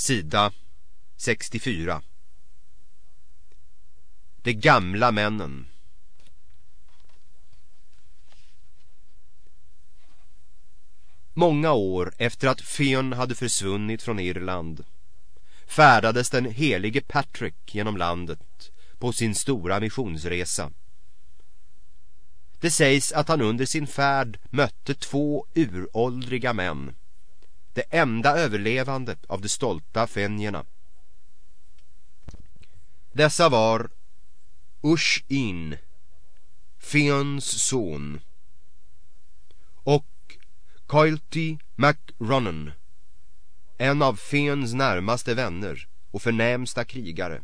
Sida 64 De gamla männen. Många år efter att Fionn hade försvunnit från Irland färdades den helige Patrick genom landet på sin stora missionsresa. Det sägs att han under sin färd mötte två uråldriga män det enda överlevande av de stolta fenjerna. Dessa var Ush-In, Fions son, och Coilty Macronnan, en av Fions närmaste vänner och förnämsta krigare.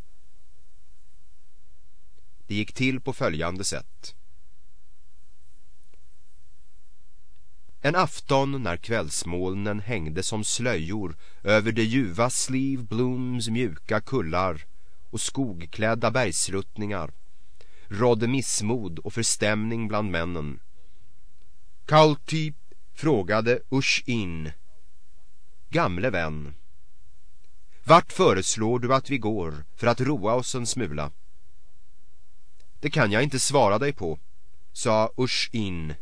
Det gick till på följande sätt. En afton när kvällsmolnen hängde som slöjor över de ljuva Sleeve Blooms mjuka kullar och skogklädda bergsruttningar rådde missmod och förstämning bland männen. Kaulty frågade Ush in Gamle vän Vart föreslår du att vi går för att roa oss en smula? Det kan jag inte svara dig på, sa Ush in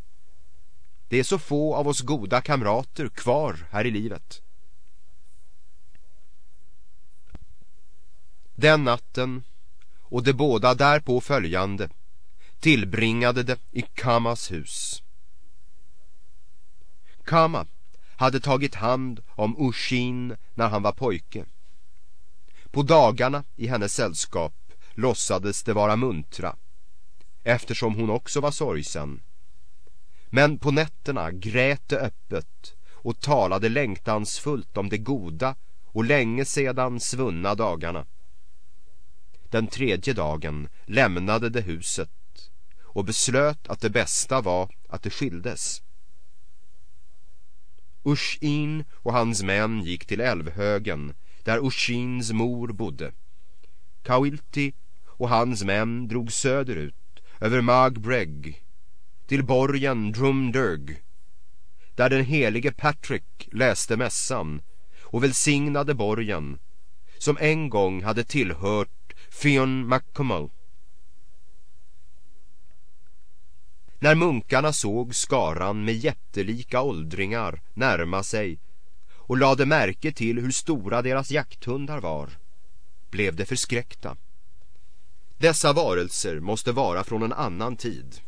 det är så få av oss goda kamrater kvar här i livet. Den natten och de båda därpå följande tillbringade det i Kamas hus. Kama hade tagit hand om Ushin när han var pojke. På dagarna i hennes sällskap låtsades det vara muntra eftersom hon också var sorgsen men på nätterna grät det öppet och talade längtansfullt om de goda och länge sedan svunna dagarna. Den tredje dagen lämnade det huset och beslöt att det bästa var att det skildes. Ushin och hans män gick till älvhögen där Ushins mor bodde. Kawilti och hans män drog söderut över Magbreg till borgen Drumdurg där den helige Patrick läste mässan och välsignade borgen som en gång hade tillhört Fionn MacCummel. När munkarna såg skaran med jättelika åldringar närma sig och lade märke till hur stora deras jakthundar var blev de förskräckta. Dessa varelser måste vara från en annan tid.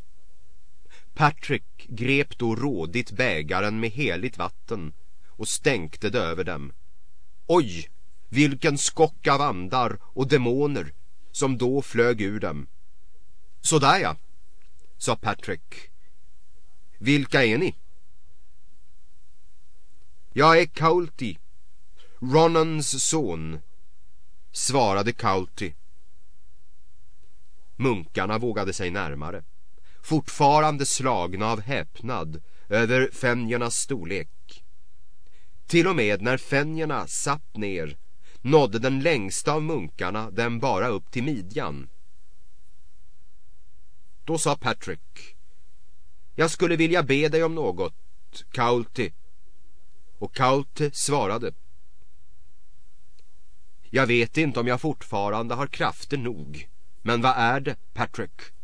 Patrick grep då rådigt bägaren med heligt vatten och stänkte det över dem. Oj, vilken skock av andar och demoner som då flög ur dem. Sådär ja, sa Patrick. Vilka är ni? Jag är Kaulti, Ronans son, svarade Kaulti. Munkarna vågade sig närmare fortfarande slagna av häpnad över fänjernas storlek. Till och med när fänjerna satt ner nådde den längsta av munkarna den bara upp till midjan. Då sa Patrick Jag skulle vilja be dig om något, Kaulti. Och Kaulti svarade Jag vet inte om jag fortfarande har krafter nog Men vad är det, Patrick?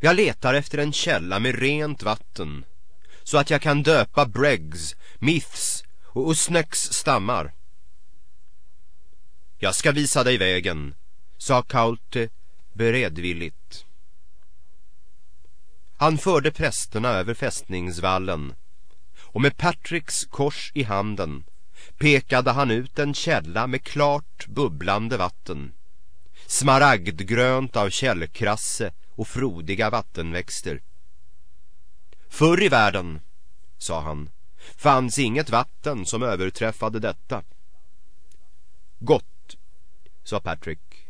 Jag letar efter en källa med rent vatten så att jag kan döpa Breggs, Miths och Usneks stammar. Jag ska visa dig vägen, sa Kaulte beredvilligt. Han förde prästerna över fästningsvallen och med Patricks kors i handen pekade han ut en källa med klart bubblande vatten. Smaragdgrönt av källkrasse och frodiga vattenväxter. Förr i världen, sa han, fanns inget vatten som överträffade detta. Gott, sa Patrick.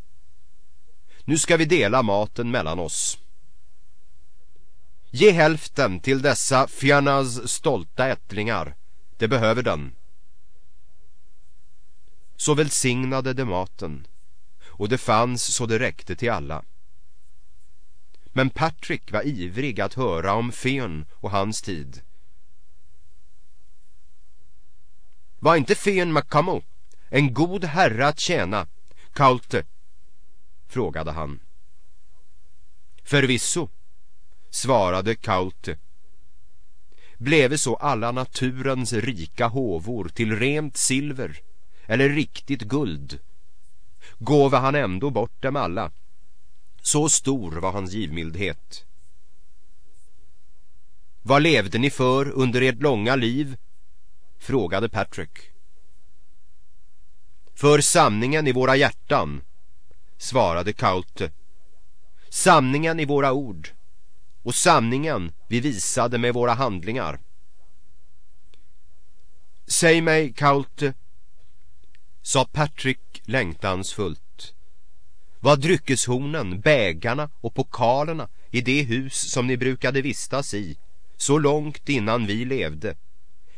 Nu ska vi dela maten mellan oss. Ge hälften till dessa Fianas stolta ättlingar. Det behöver den. Så välsignade de maten och det fanns så det räckte till alla. Men Patrick var ivrig att höra om Fen och hans tid. Var inte Fen McComo en god herre att tjäna, Kaulte? frågade han. Förvisso, svarade Kaulte. Bleve så alla naturens rika håvor till rent silver eller riktigt guld, gåve han ändå bort dem alla. Så stor var hans givmildhet. Vad levde ni för under ert långa liv? frågade Patrick. För sanningen i våra hjärtan, svarade Kaute. Sanningen i våra ord och sanningen vi visade med våra handlingar. Säg mig, Kaute, sa Patrick längtansfullt. Var dryckeshornen, bägarna och pokalerna i det hus som ni brukade vistas i så långt innan vi levde,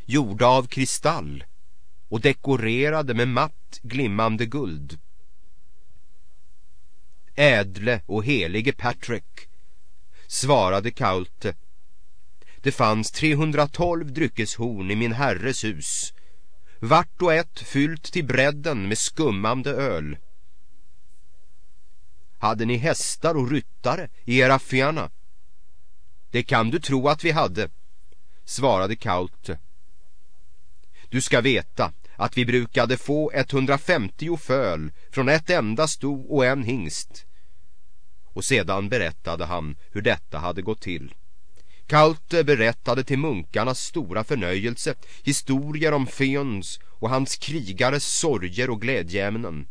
gjorda av kristall och dekorerade med matt glimmande guld. Ädle och helige Patrick, svarade Kaulte. Det fanns 312 dryckeshorn i min herres hus, vart och ett fyllt till bredden med skummande öl. Hade ni hästar och ryttare i era fjärna? Det kan du tro att vi hade, svarade Kaute. Du ska veta att vi brukade få 150 föl från ett enda sto och en hingst. Och sedan berättade han hur detta hade gått till. Kaulte berättade till munkarnas stora förnöjelse historier om Feons och hans krigares sorger och glädjeämnen.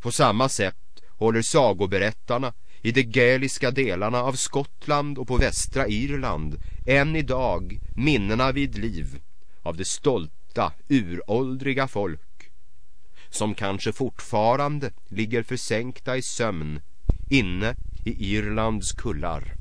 På samma sätt håller sagoberättarna i de gaeliska delarna av Skottland och på västra Irland än idag minnena vid liv av det stolta, uråldriga folk som kanske fortfarande ligger försänkta i sömn inne i Irlands kullar.